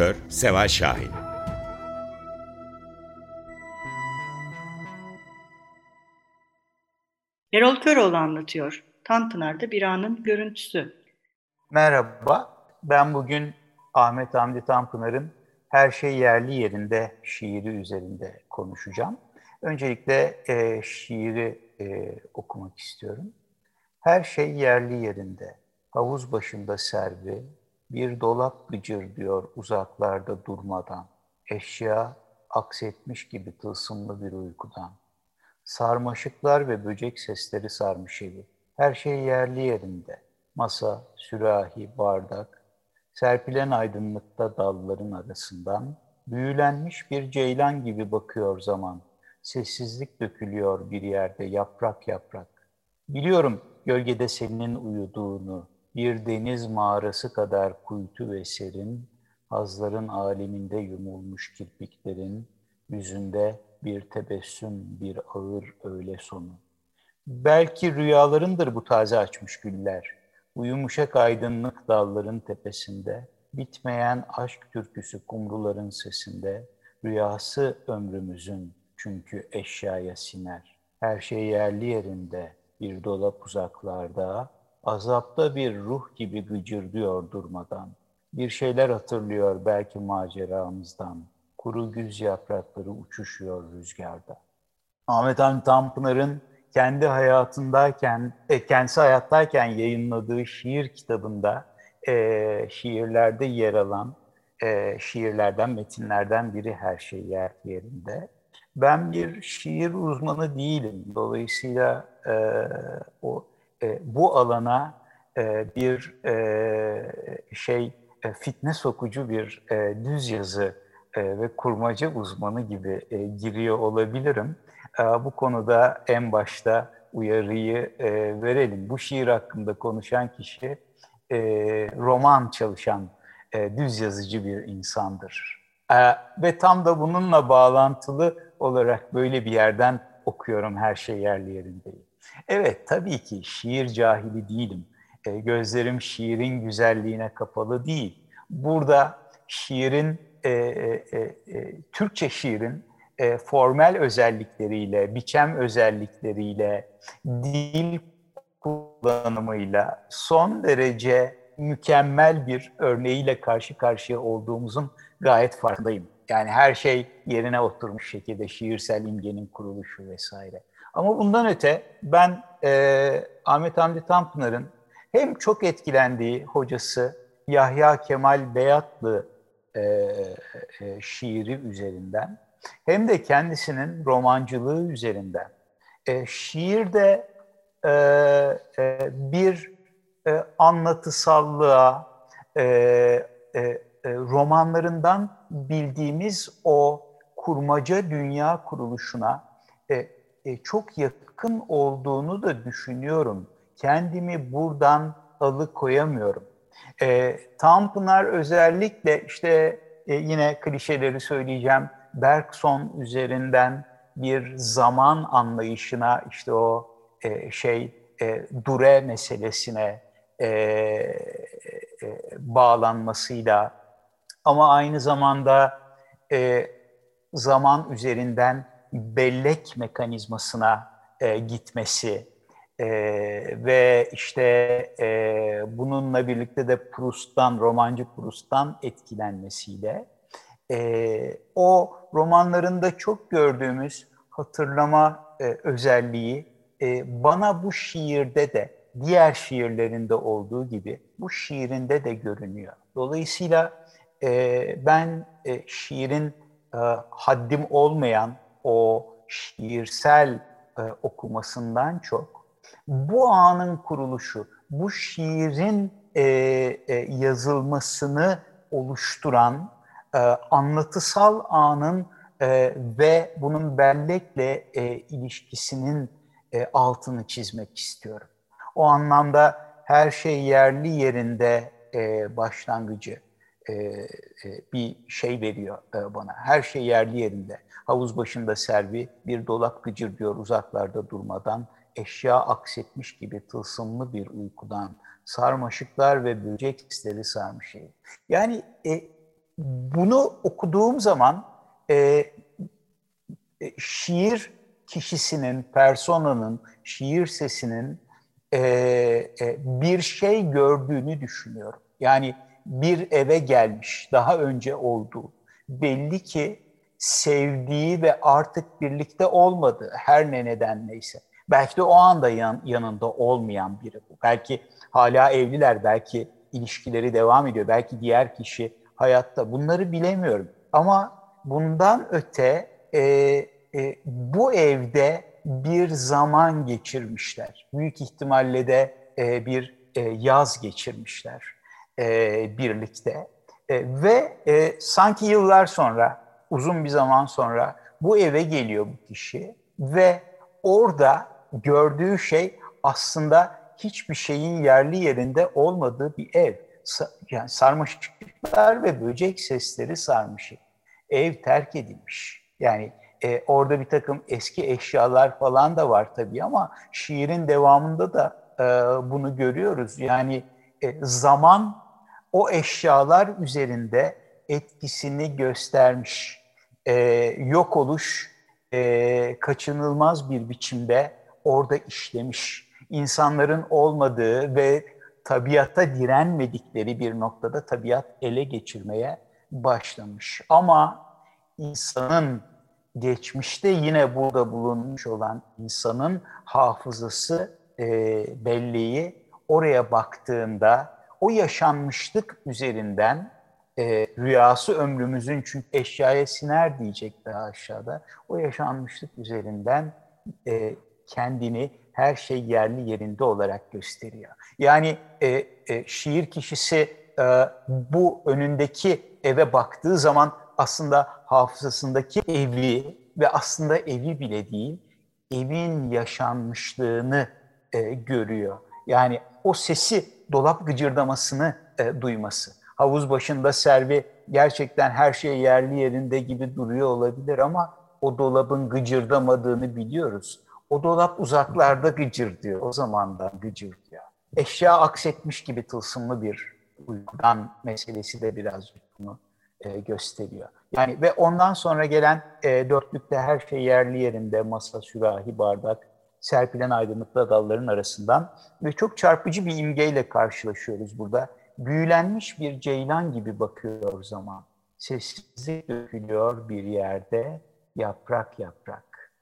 Editör Seval Şahin Erol Köroğlu anlatıyor. Tanpınar'da bir anın görüntüsü. Merhaba, ben bugün Ahmet Hamdi Tanpınar'ın Her Şey Yerli Yerinde şiiri üzerinde konuşacağım. Öncelikle e, şiiri e, okumak istiyorum. Her şey yerli yerinde, havuz başında servi, bir dolap gıcır diyor uzaklarda durmadan. Eşya aksetmiş gibi tılsımlı bir uykudan. Sarmaşıklar ve böcek sesleri sarmış evi. Her şey yerli yerinde. Masa, sürahi, bardak. Serpilen aydınlıkta dalların arasından büyülenmiş bir ceylan gibi bakıyor zaman. Sessizlik dökülüyor bir yerde yaprak yaprak. Biliyorum gölgede senin uyuduğunu, bir deniz mağarası kadar kuytu ve serin, hazların aleminde yumulmuş kirpiklerin, yüzünde bir tebessüm, bir ağır öğle sonu. Belki rüyalarındır bu taze açmış güller, bu yumuşak aydınlık dalların tepesinde, bitmeyen aşk türküsü kumruların sesinde, rüyası ömrümüzün çünkü eşyaya siner. Her şey yerli yerinde, bir dolap uzaklarda, Azapta bir ruh gibi gıcırdıyor durmadan. Bir şeyler hatırlıyor belki maceramızdan. Kuru güz yaprakları uçuşuyor rüzgarda. Ahmet Hamdi Tanpınar'ın kendi hayatındayken, e, kendisi hayattayken yayınladığı şiir kitabında e, şiirlerde yer alan e, şiirlerden, metinlerden biri her şey yer yerinde. Ben bir şiir uzmanı değilim. Dolayısıyla e, o e, bu alana e, bir e, şey fitne sokucu bir düz yazı ve kurmaca uzmanı gibi giriyor olabilirim. Bu konuda en başta uyarıyı verelim. Bu şiir hakkında konuşan kişi roman çalışan düz yazıcı bir insandır. Ve tam da bununla bağlantılı olarak böyle bir yerden okuyorum her şey yerli yerindeyim. Evet, tabii ki şiir cahili değilim. E, gözlerim şiirin güzelliğine kapalı değil. Burada şiirin, e, e, e, e, Türkçe şiirin e, formel özellikleriyle, biçem özellikleriyle, dil kullanımıyla son derece mükemmel bir örneğiyle karşı karşıya olduğumuzun gayet farkındayım. Yani her şey yerine oturmuş şekilde şiirsel imgenin kuruluşu vesaire. Ama bundan öte ben e, Ahmet Hamdi Tanpınar'ın hem çok etkilendiği hocası Yahya Kemal Beyatlı e, e, şiiri üzerinden hem de kendisinin romancılığı üzerinden e, şiirde e, e, bir e, anlatısallığa, e, e, e, romanlarından bildiğimiz o kurmaca dünya kuruluşuna e, çok yakın olduğunu da düşünüyorum. Kendimi buradan alıkoyamıyorum. E, Tanpınar özellikle işte e, yine klişeleri söyleyeceğim. Bergson üzerinden bir zaman anlayışına işte o e, şey e, dure meselesine e, e, bağlanmasıyla ama aynı zamanda e, zaman üzerinden bellek mekanizmasına e, gitmesi e, ve işte e, bununla birlikte de Proust'tan, romancı Proust'tan etkilenmesiyle e, o romanlarında çok gördüğümüz hatırlama e, özelliği e, bana bu şiirde de diğer şiirlerinde olduğu gibi bu şiirinde de görünüyor. Dolayısıyla e, ben e, şiirin e, haddim olmayan o şiirsel e, okumasından çok bu anın kuruluşu, bu şiirin e, e, yazılmasını oluşturan e, anlatısal anın e, ve bunun bellekle e, ilişkisinin e, altını çizmek istiyorum. O anlamda her şey yerli yerinde e, başlangıcı e, e, bir şey veriyor e, bana. Her şey yerli yerinde. Havuz başında servi, bir dolap gıcır diyor uzaklarda durmadan, eşya aksetmiş gibi tılsımlı bir uykudan, sarmaşıklar ve böcek sesleri sarmış. Yani e, bunu okuduğum zaman e, e, şiir kişisinin, personanın, şiir sesinin e, e, bir şey gördüğünü düşünüyorum. Yani bir eve gelmiş, daha önce olduğu. Belli ki sevdiği ve artık birlikte olmadığı her ne nedenleyse. Belki de o anda yan, yanında olmayan biri bu. Belki hala evliler, belki ilişkileri devam ediyor, belki diğer kişi hayatta. Bunları bilemiyorum. Ama bundan öte e, e, bu evde bir zaman geçirmişler. Büyük ihtimalle de e, bir e, yaz geçirmişler e, birlikte. E, ve e, sanki yıllar sonra, uzun bir zaman sonra bu eve geliyor bu kişi ve orada gördüğü şey aslında hiçbir şeyin yerli yerinde olmadığı bir ev. Yani sarmaşıklar ve böcek sesleri sarmış. Ev terk edilmiş. Yani e, orada bir takım eski eşyalar falan da var tabii ama şiirin devamında da e, bunu görüyoruz. Yani e, zaman o eşyalar üzerinde etkisini göstermiş. E, yok oluş e, kaçınılmaz bir biçimde orada işlemiş. İnsanların olmadığı ve tabiata direnmedikleri bir noktada tabiat ele geçirmeye başlamış. Ama insanın geçmişte yine burada bulunmuş olan insanın hafızası, e, belleği oraya baktığında o yaşanmışlık üzerinden e, rüyası ömrümüzün çünkü eşyaya siner diyecek daha aşağıda. O yaşanmışlık üzerinden e, kendini her şey yerli yerinde olarak gösteriyor. Yani e, e, şiir kişisi e, bu önündeki eve baktığı zaman aslında hafızasındaki evi ve aslında evi bile değil, evin yaşanmışlığını e, görüyor. Yani o sesi, dolap gıcırdamasını e, duyması. Havuz başında servi gerçekten her şey yerli yerinde gibi duruyor olabilir ama o dolabın gıcırdamadığını biliyoruz. O dolap uzaklarda gıcır diyor, o zamandan gıcır diyor. Eşya aksetmiş gibi tılsımlı bir uykudan meselesi de birazcık bunu e, gösteriyor. Yani ve ondan sonra gelen e, dörtlükte her şey yerli yerinde, masa, sürahi, bardak, serpilen aydınlıklı dalların arasından ve çok çarpıcı bir imgeyle karşılaşıyoruz burada. Büyülenmiş bir ceylan gibi bakıyor zaman. Sessizlik dökülüyor bir yerde, yaprak yaprak.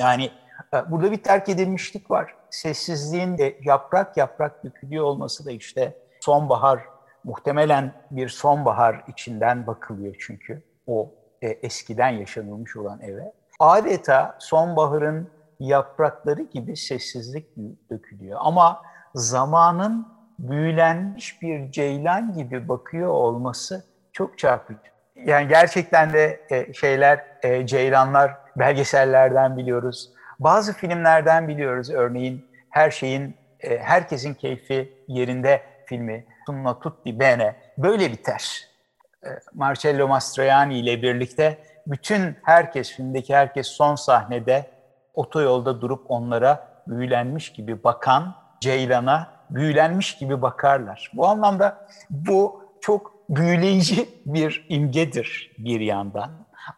Yani e, burada bir terk edilmişlik var. Sessizliğin de yaprak yaprak dökülüyor olması da işte sonbahar muhtemelen bir sonbahar içinden bakılıyor çünkü o e, eskiden yaşanılmış olan eve. Adeta sonbaharın yaprakları gibi sessizlik dökülüyor. Ama zamanın büyülenmiş bir ceylan gibi bakıyor olması çok çarpıcı. Yani gerçekten de e, şeyler, e, ceylanlar belgesellerden biliyoruz. Bazı filmlerden biliyoruz örneğin her şeyin, e, herkesin keyfi yerinde filmi Tunna Tutti Bene böyle biter. Marcello Mastroianni ile birlikte bütün herkes, filmdeki herkes son sahnede otoyolda durup onlara büyülenmiş gibi bakan Ceylan'a büyülenmiş gibi bakarlar. Bu anlamda bu çok büyüleyici bir imgedir bir yandan.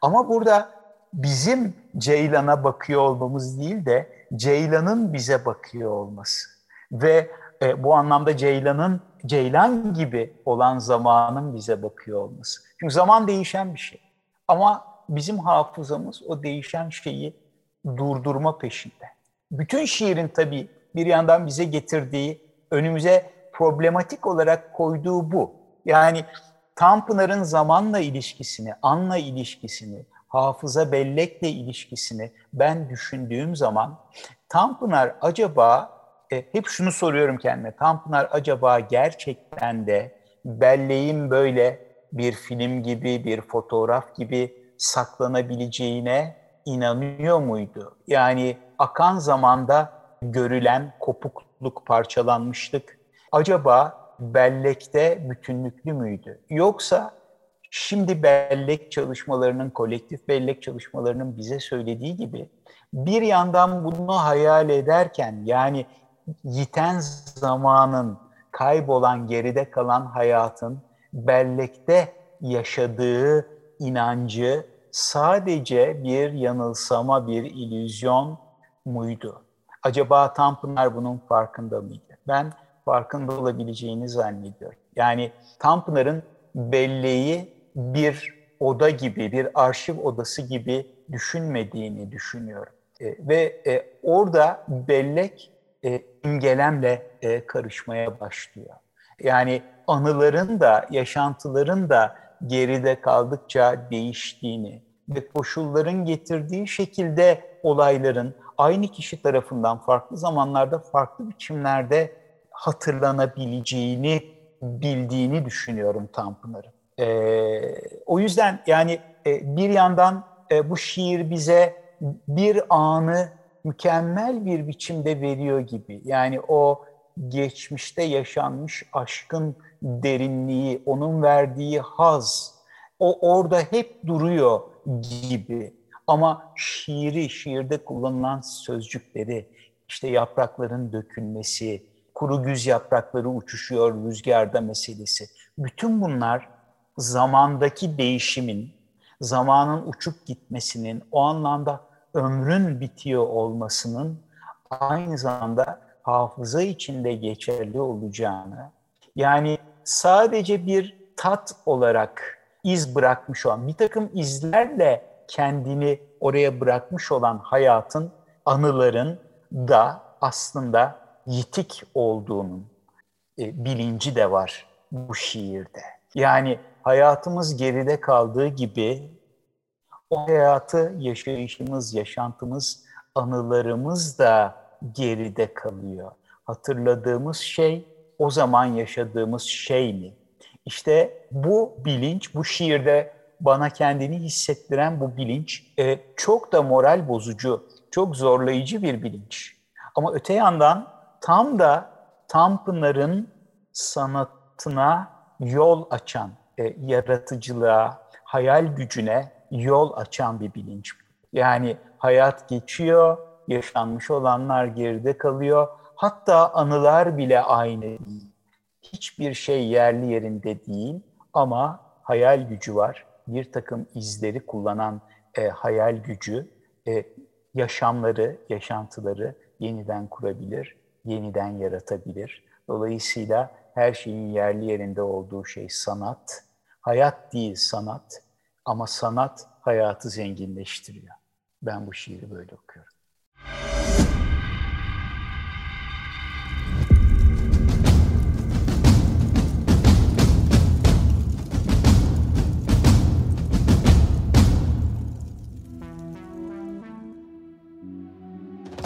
Ama burada bizim Ceylan'a bakıyor olmamız değil de Ceylan'ın bize bakıyor olması. Ve e, bu anlamda Ceylan'ın Ceylan gibi olan zamanın bize bakıyor olması. Çünkü zaman değişen bir şey. Ama bizim hafızamız o değişen şeyi durdurma peşinde. Bütün şiirin tabii bir yandan bize getirdiği, önümüze problematik olarak koyduğu bu. Yani Tanpınar'ın zamanla ilişkisini, anla ilişkisini, hafıza bellekle ilişkisini ben düşündüğüm zaman Tanpınar acaba, e, hep şunu soruyorum kendime, Tanpınar acaba gerçekten de belleğin böyle bir film gibi, bir fotoğraf gibi saklanabileceğine inanıyor muydu? Yani akan zamanda görülen kopukluk, parçalanmışlık acaba bellekte bütünlüklü müydü? Yoksa şimdi bellek çalışmalarının, kolektif bellek çalışmalarının bize söylediği gibi bir yandan bunu hayal ederken yani yiten zamanın, kaybolan, geride kalan hayatın bellekte yaşadığı inancı sadece bir yanılsama, bir illüzyon muydu? Acaba Tanpınar bunun farkında mıydı? Ben farkında olabileceğini zannediyorum. Yani Tanpınar'ın belleği bir oda gibi, bir arşiv odası gibi düşünmediğini düşünüyorum. E, ve e, orada bellek e, imgelemle e, karışmaya başlıyor. Yani anıların da, yaşantıların da geride kaldıkça değiştiğini ve koşulların getirdiği şekilde olayların aynı kişi tarafından farklı zamanlarda, farklı biçimlerde hatırlanabileceğini bildiğini düşünüyorum Tanpınar'ın. Ee, o yüzden yani e, bir yandan e, bu şiir bize bir anı mükemmel bir biçimde veriyor gibi. Yani o geçmişte yaşanmış aşkın derinliği, onun verdiği haz, o orada hep duruyor gibi. Ama şiiri, şiirde kullanılan sözcükleri, işte yaprakların dökülmesi, kuru güz yaprakları uçuşuyor rüzgarda meselesi. Bütün bunlar zamandaki değişimin, zamanın uçup gitmesinin, o anlamda ömrün bitiyor olmasının aynı zamanda hafıza içinde geçerli olacağını, yani sadece bir tat olarak iz bırakmış olan, bir takım izlerle kendini oraya bırakmış olan hayatın, anıların da aslında yitik olduğunun e, bilinci de var bu şiirde. Yani hayatımız geride kaldığı gibi o hayatı yaşayışımız, yaşantımız, anılarımız da geride kalıyor. Hatırladığımız şey o zaman yaşadığımız şey mi? İşte bu bilinç, bu şiirde bana kendini hissettiren bu bilinç e, çok da moral bozucu, çok zorlayıcı bir bilinç. Ama öte yandan tam da Tanpınar'ın sanatına yol açan, e, yaratıcılığa, hayal gücüne yol açan bir bilinç. Yani hayat geçiyor, yaşanmış olanlar geride kalıyor. Hatta anılar bile aynı değil. Hiçbir şey yerli yerinde değil ama hayal gücü var. Bir takım izleri kullanan e, hayal gücü e, yaşamları, yaşantıları yeniden kurabilir, yeniden yaratabilir. Dolayısıyla her şeyin yerli yerinde olduğu şey sanat. Hayat değil sanat ama sanat hayatı zenginleştiriyor. Ben bu şiiri böyle okuyorum.